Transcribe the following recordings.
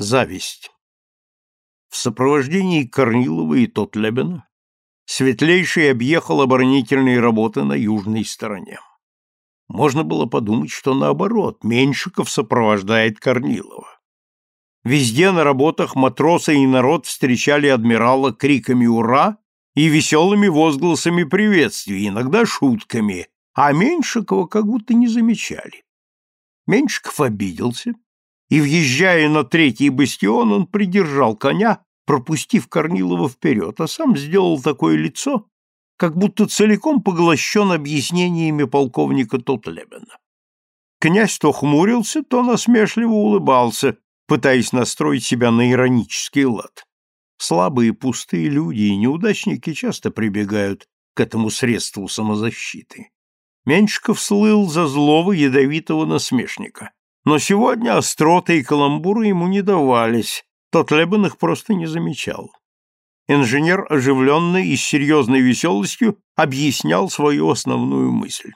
Зависть. В сопровождении Корнилова и Тотлебена Светлейший объехал оборонительные работы на южной стороне. Можно было подумать, что наоборот, Меньшиков сопровождает Корнилова. Везде на работах матросы и народ встречали адмирала криками «Ура!» и веселыми возгласами приветствий, иногда шутками, а Меньшикова как будто не замечали. Меньшиков обиделся, и, въезжая на третий бастион, он придержал коня, пропустив Корнилова вперед, а сам сделал такое лицо, как будто целиком поглощен объяснениями полковника Тотлебена. Князь то хмурился, то насмешливо улыбался, пытаясь настроить себя на иронический лад. Слабые пустые люди и неудачники часто прибегают к этому средству самозащиты. Меньшиков слыл за злого ядовитого насмешника. Но сегодня остроты и каламбуры ему не давались, тот Лебен их просто не замечал. Инженер оживленно и с серьезной веселостью объяснял свою основную мысль.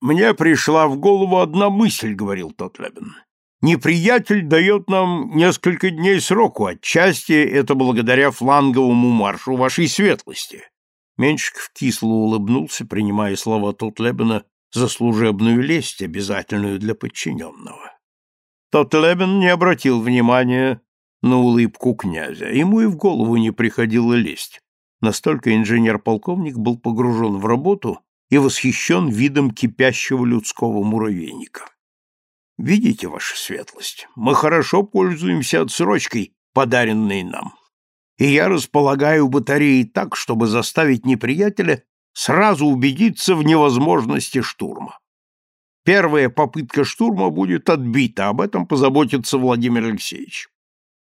«Мне пришла в голову одна мысль», — говорил тот Лебен. «Неприятель дает нам несколько дней сроку, отчасти это благодаря фланговому маршу вашей светлости. Меньшиков кисло улыбнулся, принимая слова Тутлебена за служебную лесть, обязательную для подчиненного. Тотлебен не обратил внимания на улыбку князя. Ему и в голову не приходило лезть. Настолько инженер-полковник был погружен в работу и восхищен видом кипящего людского муравейника. «Видите, ваша светлость, мы хорошо пользуемся отсрочкой, подаренной нам и я располагаю батареей так, чтобы заставить неприятеля сразу убедиться в невозможности штурма. Первая попытка штурма будет отбита, об этом позаботится Владимир Алексеевич.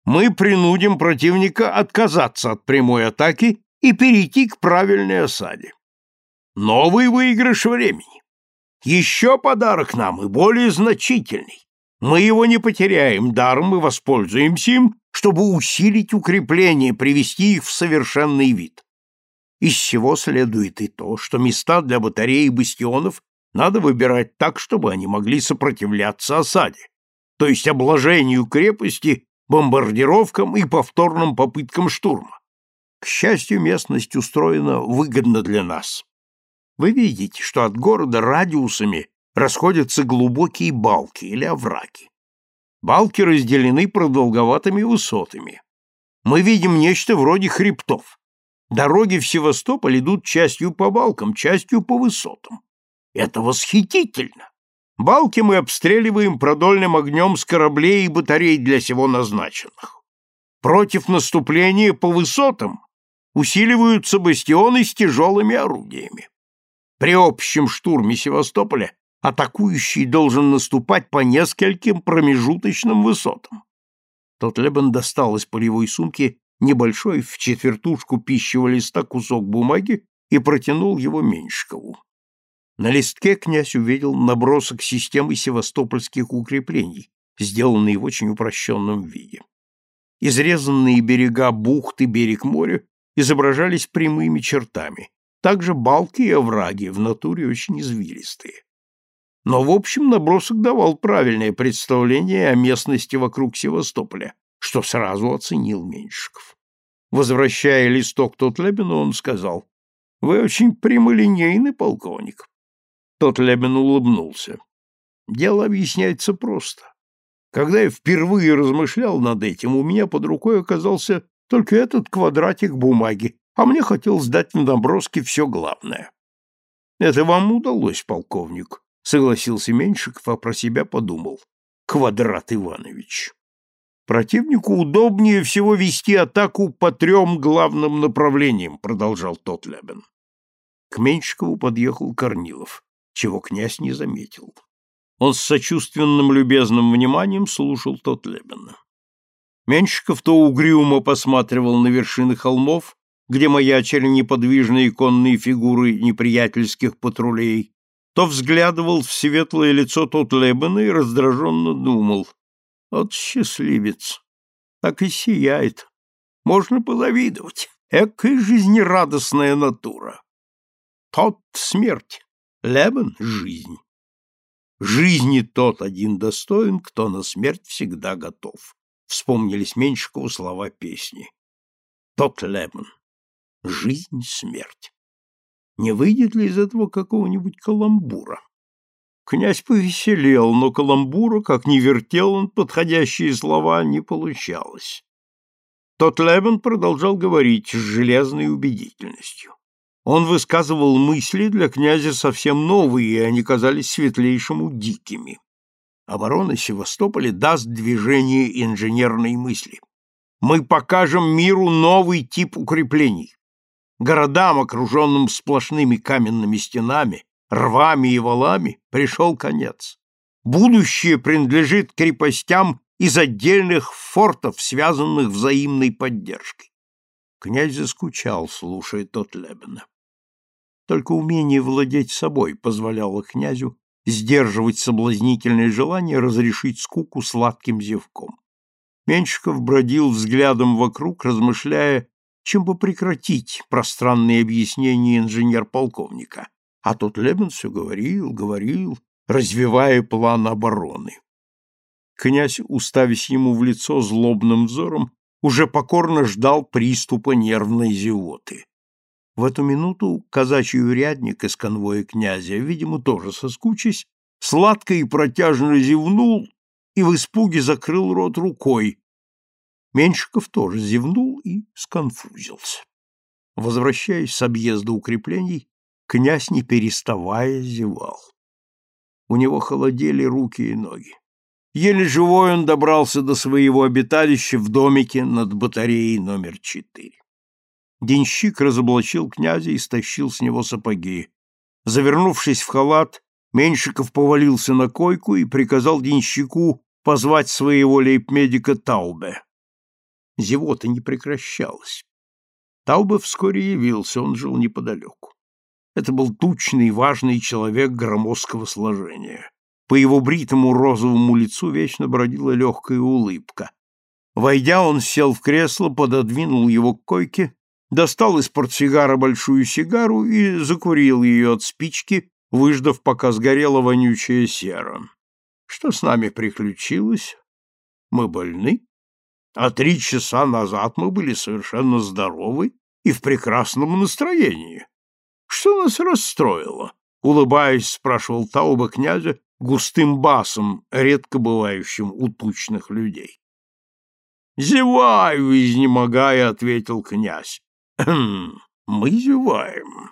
Мы принудим противника отказаться от прямой атаки и перейти к правильной осаде. Новый выигрыш времени. Еще подарок нам и более значительный. Мы его не потеряем, даром мы воспользуемся им чтобы усилить укрепления, привести их в совершенный вид. Из всего следует и то, что места для батарей и бастионов надо выбирать так, чтобы они могли сопротивляться осаде, то есть обложению крепости, бомбардировкам и повторным попыткам штурма. К счастью, местность устроена выгодно для нас. Вы видите, что от города радиусами расходятся глубокие балки или овраги. Балки разделены продолговатыми высотами. Мы видим нечто вроде хребтов. Дороги в Севастополь идут частью по балкам, частью по высотам. Это восхитительно! Балки мы обстреливаем продольным огнем с кораблей и батарей для сего назначенных. Против наступления по высотам усиливаются бастионы с тяжелыми орудиями. При общем штурме Севастополя атакующий должен наступать по нескольким промежуточным высотам. Тот достал из полевой сумки небольшой в четвертушку пищевого листа кусок бумаги и протянул его Меньшкову. На листке князь увидел набросок системы севастопольских укреплений, сделанный в очень упрощенном виде. Изрезанные берега бухты, берег моря изображались прямыми чертами, также балки и овраги, в натуре очень извилистые но в общем набросок давал правильное представление о местности вокруг Севастополя, что сразу оценил Меньшиков. Возвращая листок Тотлебину, он сказал, «Вы очень прямолинейный полковник». Тотлебин улыбнулся. Дело объясняется просто. Когда я впервые размышлял над этим, у меня под рукой оказался только этот квадратик бумаги, а мне хотелось дать в наброске все главное. Это вам удалось, полковник, согласился Меньшиков, а про себя подумал. Квадрат Иванович. Противнику удобнее всего вести атаку по трем главным направлениям, продолжал Тотлебен. К Меньшикову подъехал Корнилов, чего князь не заметил. Он с сочувственным любезным вниманием слушал Тотлебена. Меньшиков то угрюмо посматривал на вершины холмов, где маячили неподвижные конные фигуры неприятельских патрулей, то взглядывал в светлое лицо тот Лебена и раздраженно думал. Вот счастливец! Так и сияет. Можно позавидовать. Экая жизнерадостная натура. Тот — смерть, Лебен — жизнь. Жизни тот один достоин, кто на смерть всегда готов. Вспомнились Меньшикову слова песни. Тот Лемон. Жизнь, смерть. Не выйдет ли из этого какого-нибудь каламбура? Князь повеселел, но каламбура, как ни вертел он подходящие слова, не получалось. Тот Лебен продолжал говорить с железной убедительностью. Он высказывал мысли для князя совсем новые, и они казались светлейшему дикими. Оборона Севастополя даст движение инженерной мысли. Мы покажем миру новый тип укреплений. Городам, окруженным сплошными каменными стенами, рвами и валами, пришел конец. Будущее принадлежит крепостям из отдельных фортов, связанных взаимной поддержкой. Князь заскучал, слушая тот Лебена. Только умение владеть собой позволяло князю сдерживать соблазнительное желание разрешить скуку сладким зевком. Меньшиков бродил взглядом вокруг, размышляя, чем бы прекратить пространные объяснения инженер-полковника. А тот Лебен все говорил, говорил, развивая план обороны. Князь, уставясь ему в лицо злобным взором, уже покорно ждал приступа нервной зевоты. В эту минуту казачий урядник из конвоя князя, видимо, тоже соскучись, сладко и протяжно зевнул и в испуге закрыл рот рукой. Меньшиков тоже зевнул и сконфузился. Возвращаясь с объезда укреплений, князь, не переставая, зевал. У него холодели руки и ноги. Еле живой он добрался до своего обиталища в домике над батареей номер четыре. Денщик разоблачил князя и стащил с него сапоги. Завернувшись в халат, Меньшиков повалился на койку и приказал денщику позвать своего лейб-медика Таубе. Зевота не прекращалась. Таубе вскоре явился, он жил неподалеку. Это был тучный, важный человек громоздкого сложения. По его бритому розовому лицу вечно бродила легкая улыбка. Войдя, он сел в кресло, пододвинул его к койке достал из портсигара большую сигару и закурил ее от спички, выждав, пока сгорела вонючая сера. Что с нами приключилось? Мы больны? А три часа назад мы были совершенно здоровы и в прекрасном настроении. Что нас расстроило? Улыбаясь, спрашивал Тауба князя густым басом, редко бывающим у тучных людей. «Зеваю, изнемогая», — ответил князь. Мы зеваем.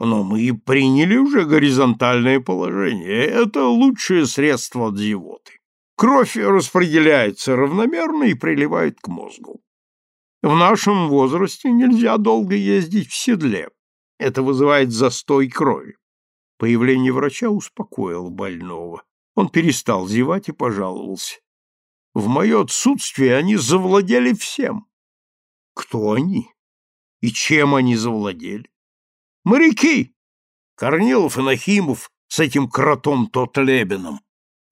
Но мы приняли уже горизонтальное положение. Это лучшее средство от зевоты. Кровь распределяется равномерно и приливает к мозгу. В нашем возрасте нельзя долго ездить в седле. Это вызывает застой крови. Появление врача успокоило больного. Он перестал зевать и пожаловался. В мое отсутствие они завладели всем. Кто они? И чем они завладели? Моряки! Корнилов и Нахимов с этим кротом Тотлебином.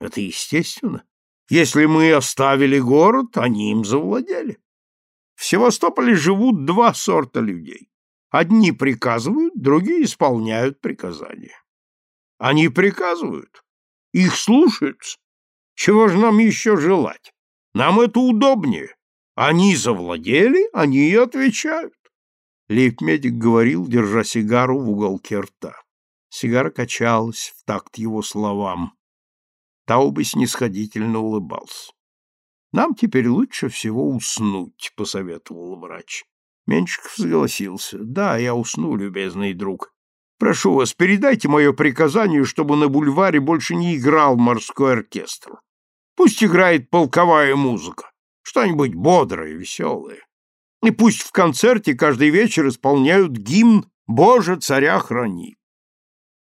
Это естественно. Если мы оставили город, они им завладели. В Севастополе живут два сорта людей. Одни приказывают, другие исполняют приказания. Они приказывают. Их слушаются. Чего же нам еще желать? Нам это удобнее. Они завладели, они и отвечают. Лейб-медик говорил, держа сигару в уголке рта. Сигара качалась в такт его словам. Таубы снисходительно улыбался. «Нам теперь лучше всего уснуть», — посоветовал врач. Меньшиков согласился. «Да, я усну, любезный друг. Прошу вас, передайте мое приказание, чтобы на бульваре больше не играл морской оркестр. Пусть играет полковая музыка, что-нибудь бодрое, веселое. И пусть в концерте каждый вечер исполняют гимн «Боже, царя храни».